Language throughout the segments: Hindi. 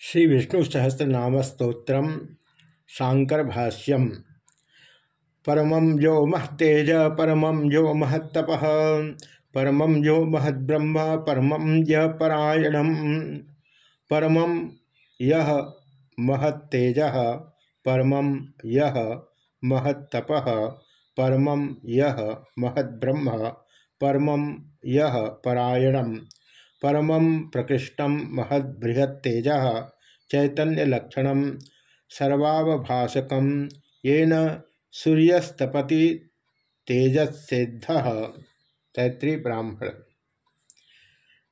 श्री विष्णु सहस्रनाम स्त्रोत्र शांकर भाष्यम परम जो महतेज परम जो महत्तप परम जो महद्ब्रह्म परम य परायणम परमं यह महत्तेज परमं यह महत्तप परमं यह परमं यह परम प्रकृष्ट महद्बृहत्तेज चैतन्यलक्षण सर्वावभाषक येन सूर्यस्तपति तेजसेद्ध तैत्री ब्राह्मण।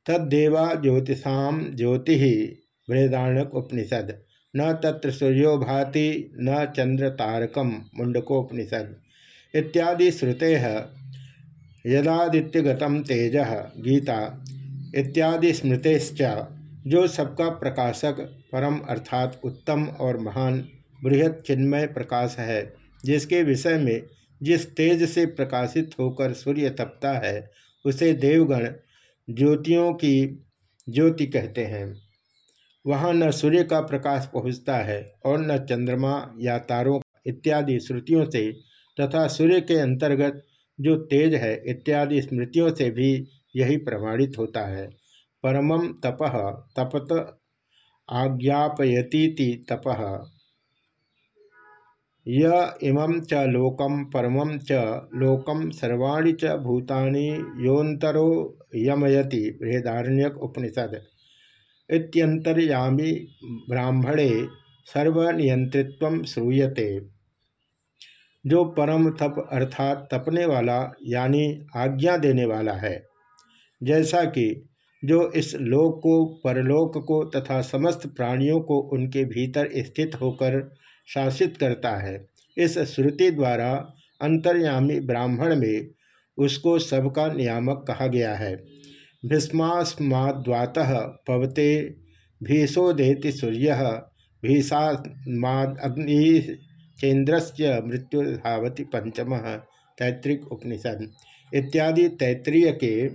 तद्देवा ज्योतिषा ज्योति बृहदारण्यक उपनिषद न तत्र सूर्यो भाति, न चंद्र मुंडकोपनिषद इत्यादि श्रुते। यदादित्यगत तेज। गीता। इत्यादि स्मृतिश्च, जो सबका प्रकाशक परम अर्थात उत्तम और महान बृहद चिन्मय प्रकाश है, जिसके विषय में जिस तेज से प्रकाशित होकर सूर्य तपता है, उसे देवगण ज्योतियों की ज्योति कहते हैं। वहाँ न सूर्य का प्रकाश पहुँचता है और न चंद्रमा या तारों इत्यादि श्रुतियों से तथा सूर्य के अंतर्गत जो तेज है इत्यादि स्मृतियों से भी यही प्रमाणित होता है। परमम तप तपत आज्ञापयती तप। य इमं च लोकम परमं च लोकम सर्वाणी च भूतानि योन्तरो यमयति। बृहदारण्यक उपनिषद। इत्यंतर्यामी ब्राह्मणे सर्वनियंत्रित्व श्रूयते। जो परम तप अर्थात तपने वाला यानी आज्ञा देने वाला है। जैसा कि जो इस लोक को, परलोक को तथा समस्त प्राणियों को उनके भीतर स्थित होकर शासित करता है, इस श्रुति द्वारा अंतर्यामी ब्राह्मण में उसको सबका नियामक कहा गया है। भीष्मास्माद्वात पवते भीषोदेति सूर्य, भीषास्माद अग्नि चेन्द्रस्य मृत्युधावती पंचम, तैत्रिक उपनिषद इत्यादि तैत्रीय के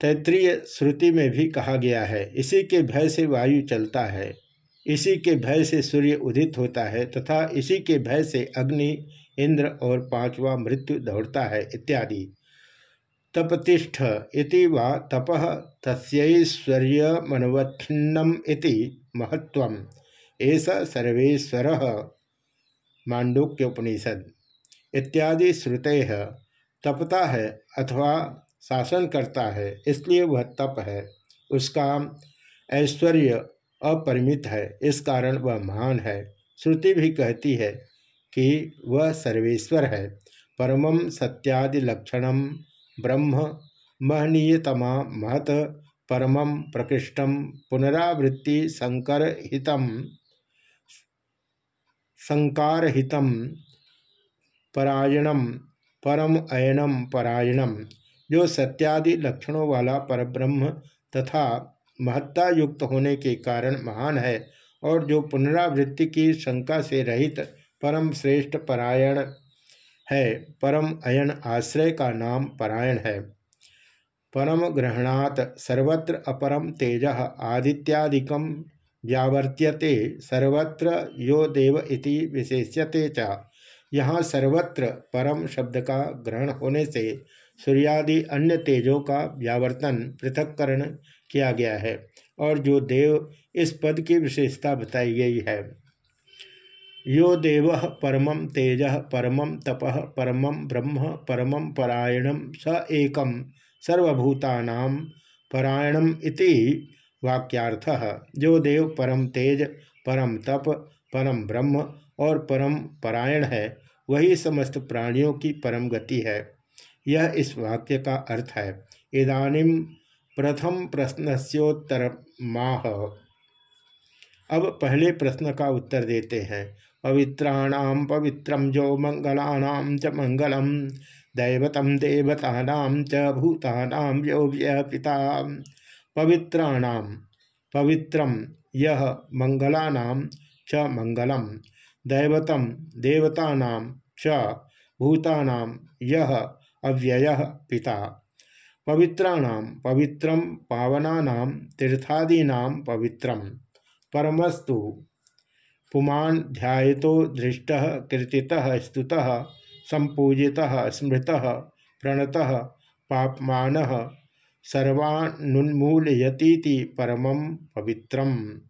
तैतरीय श्रुति में भी कहा गया है, इसी के भय से वायु चलता है, इसी के भय से सूर्य उदित होता है, तथा इसी के भय से अग्नि, इंद्र और पांचवा मृत्यु दौड़ता है, इत्यादि। तपतिष्ठ इति वा तप मनवत्खिन्नम इति महत्व ऐसा सर्वेश्वर। मांडुक्य उपनिषद इत्यादि श्रुते तपता है अथवा शासन करता है, इसलिए वह तप है। उसका ऐश्वर्य अपरिमित है, इस कारण वह महान है। श्रुति भी कहती है कि वह सर्वेश्वर है। परमम सत्यादि लक्षणम ब्रह्म महनीयतमा महत परमम प्रकृष्टम पुनरावृत्ति संकर हितम संकारहितम परायणम परम अयनम परायणम। जो सत्यादि लक्षणों वाला परब्रह्म तथा महत्ता युक्त होने के कारण महान है और जो पुनरावृत्ति की शंका से रहित परम श्रेष्ठ परायण है, परम अयन आश्रय का नाम परायण है। परम ग्रहणात सर्वत्र अपरम तेज आदित्यादिकम व्यावर्त्यते सर्वत्र यो देव इति विशेष्यते च। यहाँ सर्वत्र परम शब्द का ग्रहण होने से सूर्यादि अन्य तेजों का व्यावर्तन पृथककरण किया गया है और जो देव इस पद की विशेषता बताई गई है। यो देव परम तेज परम तप परम ब्रह्म परम परायणम स एकम सर्वभूतानाम परायणम इति वाक्यार्थ। जो देव परम तेज, परम तप, परम ब्रह्म और परम परायण है, वही समस्त प्राणियों की परम गति है। यह इस वाक्य का अर्थ है। इदानीम प्रथम प्रश्नस्योत्तर माह अब पहले प्रश्न का उत्तर देते हैं। पवित्राणाम पवित्रम जो मंगलानाम च मंगलम दैवतम देवतानाम च भूतानाम यो पिता पवित्राणाम पवित्रम यह मंगलानाम च मंगलम दैवतम देवतानाम च भूतानाम यह अव्यय पिता। पवित्राणाम पवित्रम पावनानाम तीर्थादीना पवित्रम परमस्तु। पुमान ध्यातो दृष्ट कीर्ति स्तुत संपूजि स्मृत, प्रणत, पापमान। सर्वान्मूलयती परमं पवित्रम।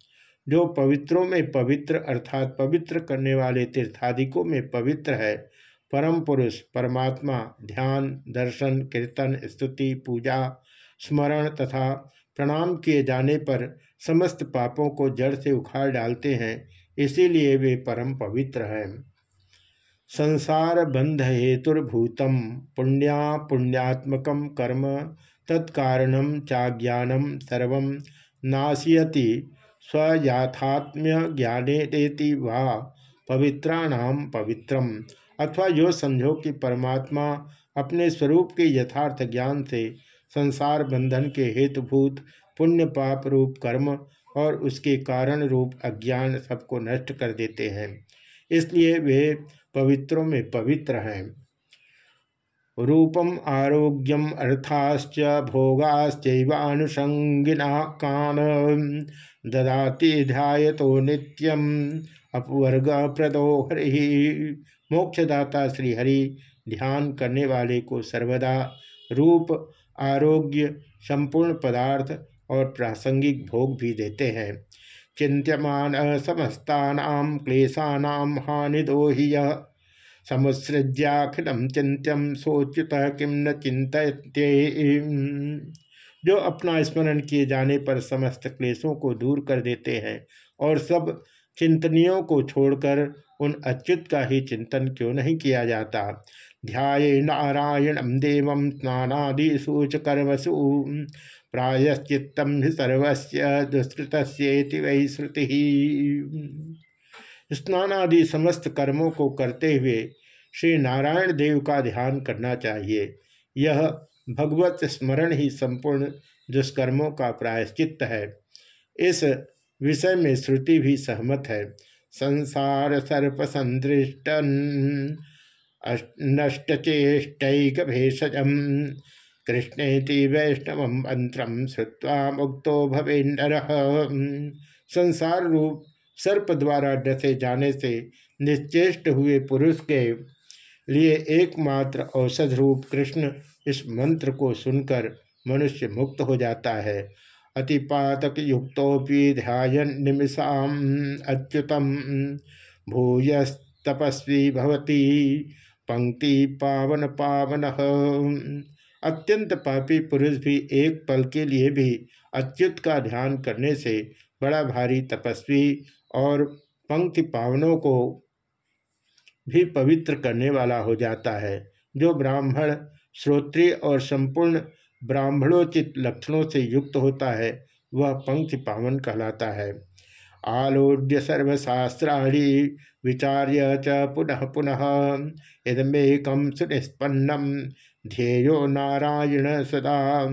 जो पवित्रों में पवित्र, अर्थात पवित्र करने वाले तीर्थादिकों में पवित्र है परम पुरुष, परमात्मा, ध्यान, दर्शन, कीर्तन, स्तुति, पूजा, स्मरण तथा प्रणाम किए जाने पर समस्त पापों को जड़ से उखाड़ डालते हैं, इसीलिए वे परम पवित्र हैं। संसार बंध हेतुर्भूतम, पुण्या पुण्यात्मक कर्म तत्कारणम चाज्ञानम सर्व नाशयति स्वयाथात्म्य ज्ञानेति वा पवित्राणाम पवित्रम। अथवा यो समझो कि परमात्मा अपने स्वरूप के यथार्थ ज्ञान से संसार बंधन के हेतुभूत पुण्य पाप रूप कर्म और उसके कारण रूप अज्ञान सबको नष्ट कर देते हैं। इसलिए वे पवित्रों में पवित्र हैं। रूपम आरोग्यम अर्थाश्च भोगाश्चैवानुषंगिना कान ददाति ध्याय तो नित्यम अपवर्ग प्रदो हरि। मोक्षदाता श्रीहरि, ध्यान करने वाले को सर्वदा रूप, आरोग्य, संपूर्ण पदार्थ और प्रासंगिक भोग भी देते हैं। चिंत्यमान समस्ता क्लेशानाम हानिदो ही यह समुसृज्याखिलम चिंत्यम सोच्युत किम न चिंत जो अपना स्मरण किए जाने पर समस्त क्लेशों को दूर कर देते हैं और सब चिंतनियों को छोड़कर उन अच्युत का ही चिंतन क्यों नहीं किया जाता? ध्याये नारायण देव स्नानादिशूच कर्मसु प्रायश्चित्तम सर्वस्य दुष्कृत वही श्रुति। स्नानादि समस्त कर्मों को करते हुए श्री नारायण देव का ध्यान करना चाहिए। यह भगवत स्मरण ही संपूर्ण दुष्कर्मों का प्रायश्चित है। इस विषय में श्रुति भी सहमत है। संसार सर्प संदृष्ट नष्टचेष्टक भेषजम कृष्णेति वैष्णव मंत्रम श्रुवा मुक्तो भवे नर। संसार रूप सर्प द्वारा डसे जाने से निश्चेष्ट हुए पुरुष के लिए एकमात्र औषध रूप कृष्ण इस मंत्र को सुनकर मनुष्य मुक्त हो जाता है। अतिपातक युक्तोपि ध्यान निमिषा अच्युतम। भूय तपस्वी भवती पंक्ति पावन पावन अत्यंत पापी पुरुष भी एक पल के लिए भी अच्युत का ध्यान करने से बड़ा भारी तपस्वी और पंक्ति पावनों को भी पवित्र करने वाला हो जाता है, जो ब्राह्मण, श्रोत्रिय और संपूर्ण ब्राह्मणोचित लक्षणों से युक्त होता है, वह पंक्ति पावन कहलाता है। आलोड्य सर्वशास्त्राणी विचार्य च पुनः पुनः इदमेकम सुनिष्पन्नम ध्येयो नारायण सदा।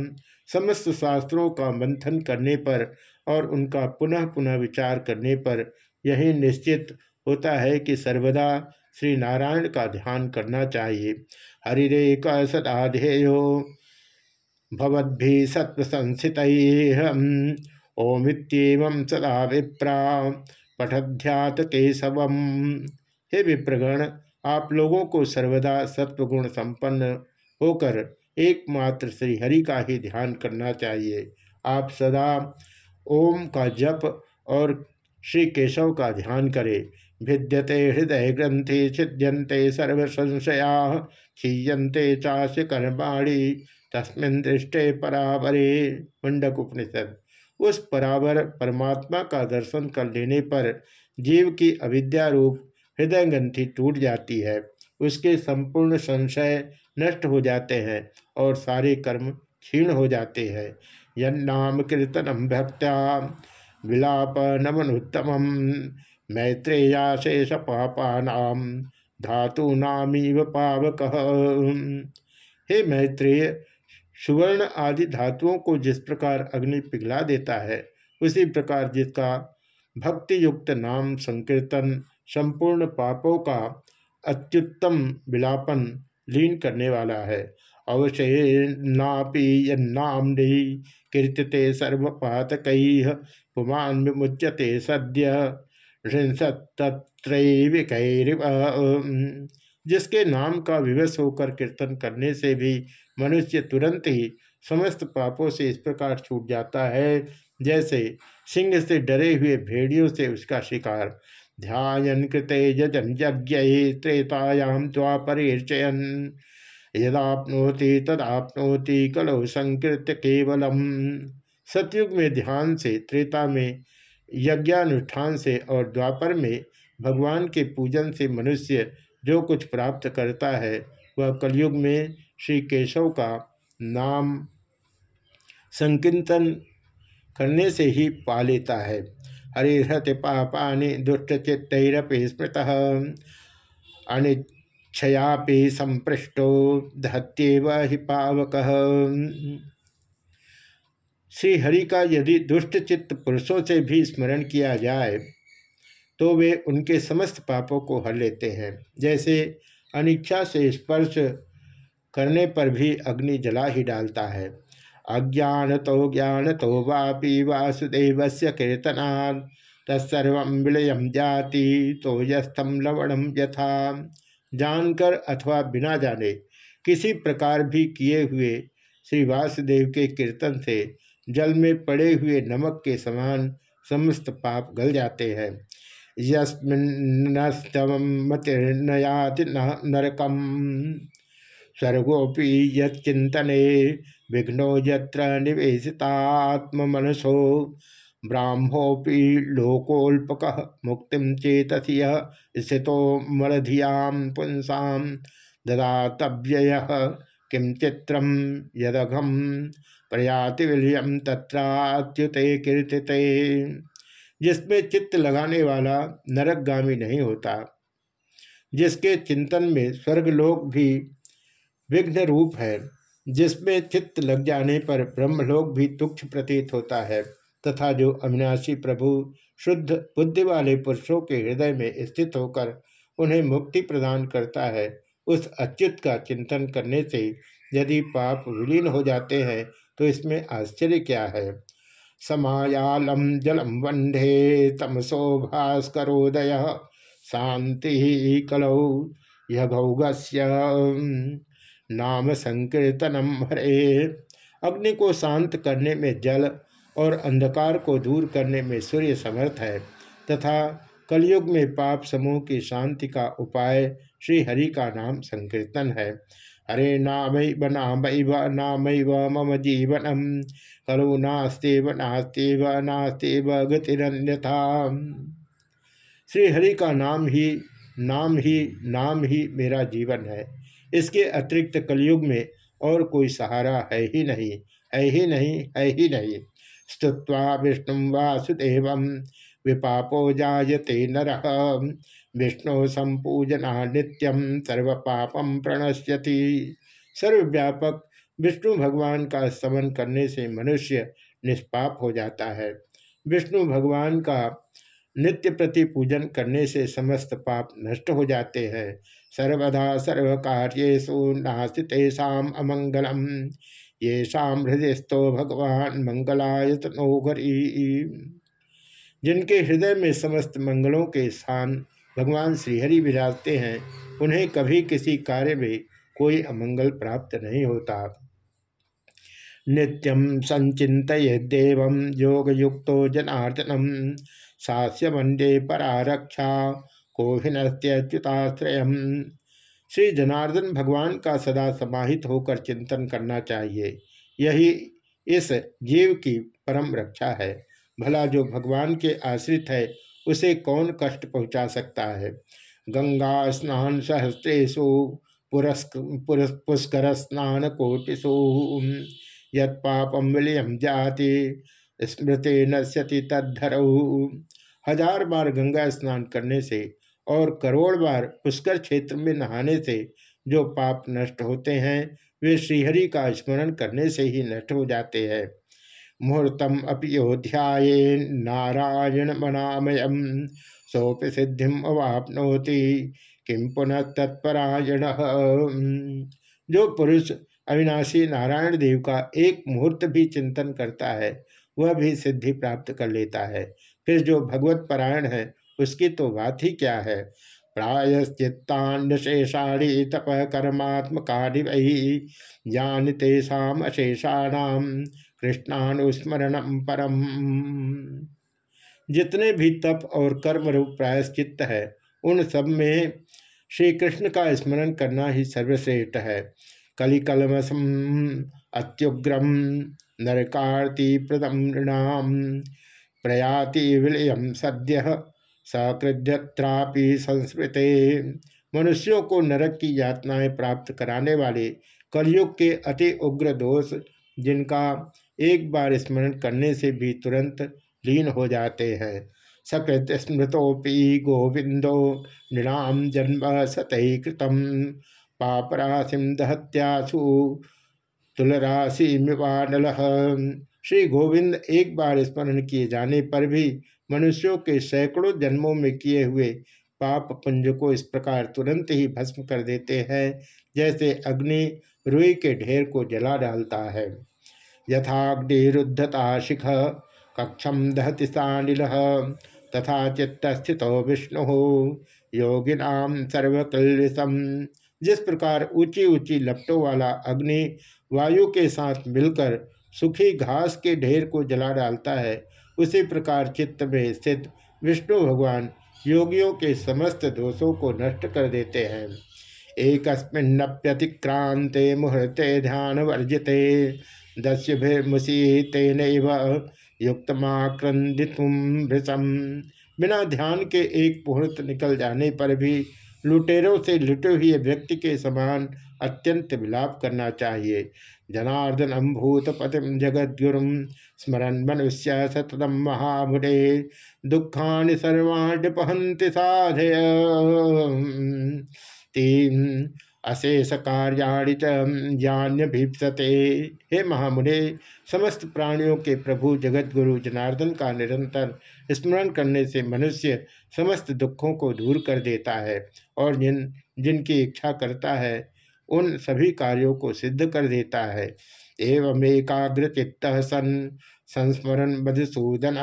समस्त शास्त्रों का मंथन करने पर और उनका पुनः पुनः विचार करने पर यही निश्चित होता है कि सर्वदा श्री नारायण का ध्यान करना चाहिए। हरिरेक सदा ध्येयो भवद्भि सत्व संस्थित सदा विप्रा। पठध्यात केशव हे विप्रगण, आप लोगों को सर्वदा सत्वगुण संपन्न होकर एकमात्र श्री हरि का ही ध्यान करना चाहिए। आप सदा ओम का जप और श्री केशव का ध्यान करें। भिद्यते हृदय ग्रंथि छिद्यंते सर्व संशया क्षीयते चाश कर्माणी तस्मिन दृष्टे परावरे मुंडक उपनिषद उस परावर परमात्मा का दर्शन कर लेने पर जीव की अविद्या रूप हृदय ग्रंथि टूट जाती है। उसके संपूर्ण संशय नष्ट हो जाते हैं और सारे कर्म क्षीण हो जाते हैं। यम कीर्तनम भक्त्या विलाप नमन नमनुत्तम मैत्रेयाशेष पापानाम धातु नामीव पावक। हे मैत्रेय सुवर्ण आदि धातुओं को जिस प्रकार अग्नि पिघला देता है, उसी प्रकार जिसका भक्ति युक्त नाम संकीर्तन, संपूर्ण पापों का अत्युत्तम विलापन, लीन करने वाला है। अवशेन्नापि यन्नाम्नि कीर्तिते सर्वपातक, पुमान विमुच्यते सद्य ऋंसत्त्रैविकैरिव जिसके नाम का विवश होकर कीर्तन करने से भी मनुष्य तुरंत ही समस्त पापों से इस प्रकार छूट जाता है, जैसे सिंह से डरे हुए भेड़ियों से उसका शिकार। ध्यान कृते यजन यज्ञ त्रेतायाम द्वापरिचयन यदापनोति तदापनोति कलो संकृत्य केवलम। सतयुग में ध्यान से त्रेता में, यज्ञानुष्ठान से और द्वापर में भगवान के पूजन से मनुष्य जो कुछ प्राप्त करता है, वह कलयुग में श्री केशव का नाम संकीर्तन करने से ही पा लेता है। हरिहत पापानि दुष्टचित्तरपि स्मृत अनिच्छयापि संपृष्टो धत्येव हि पावक। श्री हरि का यदि दुष्ट चित्त पुरुषों से भी स्मरण किया जाए तो वे उनके समस्त पापों को हर लेते हैं। जैसे अनिच्छा से स्पर्श करने पर भी अग्नि जला ही डालता है। अज्ञान तो ज्ञान तो वापी वासुदेव से कीर्तना तत्सर्व विलयम जाति तो यस्थम लवणम यथा। जानकर अथवा बिना जाने किसी प्रकार भी किए हुए श्री वासुदेव के कीर्तन से जल में पड़े हुए नमक के समान समस्त पाप गल जाते हैं। यस्मिन्नस्तमतिर्नयाति नरकम स्वर्गोपि यचिंतने विघ्नो यत्र ब्राह्मोपि लोकोल्पक मुक्ति चेतसी स्थितो मलधियाँ पुंसा ददातव्यय किम चित्रम यदघम प्रयाति विलियम तत्राच्युते कीर्तिते। जिसमें चित्त लगाने वाला नरकगामी नहीं होता, जिसके चिंतन में स्वर्गलोक भी विघ्न रूप है, जिसमें चित्त लग जाने पर ब्रह्मलोक भी तुक्ष प्रतीत होता है, तथा जो अविनाशी प्रभु शुद्ध बुद्धि वाले पुरुषों के हृदय में स्थित होकर उन्हें मुक्ति प्रदान करता है, उस अच्युत का चिंतन करने से यदि पाप विलीन हो जाते हैं तो इसमें आश्चर्य क्या है? समायालम जलम वंडे तमसो भास्करोदय। शांति कलौ यघौगस्य नाम संकीर्तनम हरे। अग्नि को शांत करने में जल और अंधकार को दूर करने में सूर्य समर्थ है तथा कलयुग में पाप समूह की शांति का उपाय श्री हरि का नाम संकीर्तन है। हरे नाम नाम नाम मम जीवनम। खलु नास्तेव नास्तेव नास्तेव गतिरन्यथा। श्री हरि का नाम ही नाम ही नाम ही मेरा जीवन है। इसके अतिरिक्त कलयुग में और कोई सहारा है ही नहीं, है ही नहीं, है ही नहीं। स्तुवा विष्णु वासुदेव, विपापो जायते नर। विष्णु संपूजना नित्यम सर्व पापम प्रणश्यति। सर्वव्यापक विष्णु भगवान का स्तमन करने से मनुष्य निष्पाप हो जाता है। विष्णु भगवान का नित्य प्रति पूजन करने से समस्त पाप नष्ट हो जाते हैं। सर्वदा सर्व कार्येशु नास्तितेषा अमंगलम। ये शाम भगवान मंगलायतनोघरी जिनके हृदय में समस्त मंगलों के स्थान भगवान श्रीहरि विराजते हैं, उन्हें कभी किसी कार्य में कोई अमंगल प्राप्त नहीं होता। नित्यम संचित देव योग युक्त जनार्दनम सास्य वंदे परारक्षा कोहिनस्त्यच्युताश्रय श्री जनार्दन भगवान का सदा समाहित होकर चिंतन करना चाहिए। यही इस जीव की परम रक्षा है। भला जो भगवान के आश्रित है उसे कौन कष्ट पहुँचा सकता है? गंगा स्नान सहस्त्रेशु पुष्कर स्नान कोटिशु यपापम विलियम जाति, स्मृति नश्यति तद्धरऊ हज़ार बार गंगा स्नान करने से और करोड़ बार पुष्कर क्षेत्र में नहाने से जो पाप नष्ट होते हैं, वे श्रीहरि का स्मरण करने से ही नष्ट हो जाते हैं। मुहूर्तम अपियोध्याये नारायण मनामयम सोपि सिद्धिम अवापनोति। किम पुनः तत्परायण? जो पुरुष अविनाशी नारायण देव का एक मुहूर्त भी चिंतन करता है, वह भी सिद्धि प्राप्त कर लेता है। फिर जो भगवत परायण है, उसकी तो बात ही क्या है? प्रायश्चित्तान्यशेषाणी तप कर्मात्मकानि वही ज्ञान तेषाम अशेषाणाम। कृष्णानुस्मरण परम। जितने भी तप और कर्म रूप प्रायश्चित्त है, उन सब में श्री कृष्ण का स्मरण करना ही सर्वश्रेष्ठ है। कलिकलमसम अत्युग्रम नरकार्ति प्रदम नृणाम प्रयाति विलयम सद्य सकृद्यत्रापि संस्कृते मनुष्यों को नरक की यातनाएँ प्राप्त कराने वाले कलयुग के अति उग्र दोष, जिनका एक बार स्मरण करने से भी तुरंत लीन हो जाते हैं। सकृत स्मृतोपि गोविंदो नृणाम जन्म सतही कृतम। पापराशिम दहत्यासु तुलराशि मिवानल श्री गोविंद एक बार स्मरण किए जाने पर भी मनुष्यों के सैकड़ों जन्मों में किए हुए पाप पुंज को इस प्रकार तुरंत ही भस्म कर देते हैं, जैसे अग्नि रुई के ढेर को जला डालता है। यथाग्निरुद्धता शिख कक्षम दहति सानिल तथा चित्त स्थित विष्णु। योगिनाम सर्वकलसम जिस प्रकार ऊँची ऊँची लपटों वाला अग्नि वायु के साथ मिलकर सुखी घास के ढेर को जला डालता है, उसी प्रकार चित्त में स्थित विष्णु भगवान योगियों के समस्त दोषों को नष्ट कर देते हैं। एकस्मिन्नप्यतिक्रांते मुहूर्ते ध्यान वर्जिते दस्युभिर्मुसीतेन युक्तमाक्रंदितुम भृषम बिना ध्यान के एक मुहूर्त निकल जाने पर भी लुटेरों से लुटे हुए व्यक्ति के समान अत्यंत विलाप करना चाहिए। जनार्दन अम्भूत पतिम जगद्गुरु स्मरण मनुष्य सततम महामुडे दुखा सर्वाण्यपहंति साधय। तीन अशेष कार्याणि जान्य भीपसते हे महामुने, समस्त प्राणियों के प्रभु जगतगुरु जनार्दन का निरंतर स्मरण करने से मनुष्य समस्त दुखों को दूर कर देता है और जिन, जिनकी इच्छा करता है, उन सभी कार्यों को सिद्ध कर देता है। एवं एकाग्र चित्त सन संस्मरण मधुसूदन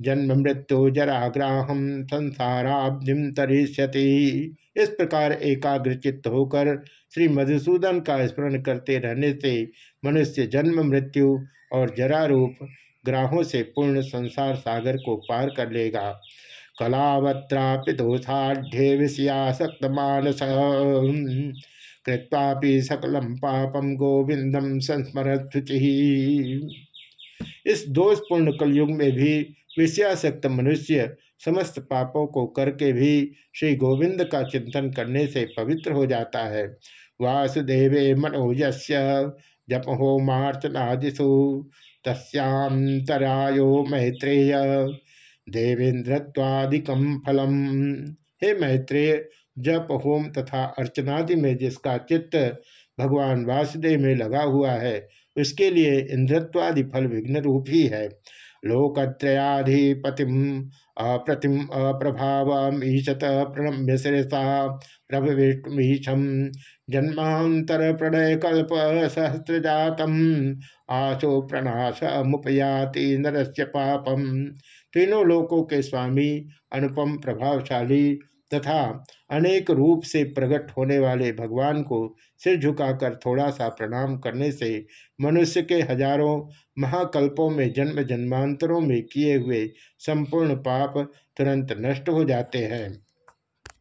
जन्म मृत्यु जराग्राहम संसाराब्धिम तरिष्यति। इस प्रकार एकाग्र चित्त होकर श्री मधुसूदन का स्मरण करते रहने से मनुष्य जन्म, मृत्यु और जरा रूप ग्राहों से पूर्ण संसार सागर को पार कर लेगा। कलावत्रापि दोषाढ़्ये विषयासक्त मानस। कृत्वापि सकलम पापम गोविंदम संस्मरथुचि इस दोषपूर्ण कलयुग में भी विषयासक्त मनुष्य समस्त पापों को करके भी श्री गोविंद का चिंतन करने से पवित्र हो जाता है। वासुदेवे मनोजस्य जप होमार्चनादिशु तस्यांतरायो मैत्रेय। देवेंद्रत्वादिकम फलम। हे मैत्रेय, जप, होम तथा अर्चनादि में जिसका चित्त भगवान वासुदेव में लगा हुआ है, उसके लिए इंद्रत्वादि फल विघ्न रूप ही है। लोकत्रयाधिपतिम अप्रतिम अप्रभावीशत प्रणम्य शिरसा प्रभविष्मीशम जन्मांतर प्रणय कल्प सहस्र जातम आशो प्रणाश मुपयाति नरस्य पापम। तीनों लोकों के स्वामी अनुपम प्रभावशाली तथा अनेक रूप से प्रकट होने वाले भगवान को सिर झुकाकर थोड़ा सा प्रणाम करने से मनुष्य के हज़ारों महाकल्पों में जन्म जन्मांतरों में किए हुए संपूर्ण पाप तुरंत नष्ट हो जाते हैं।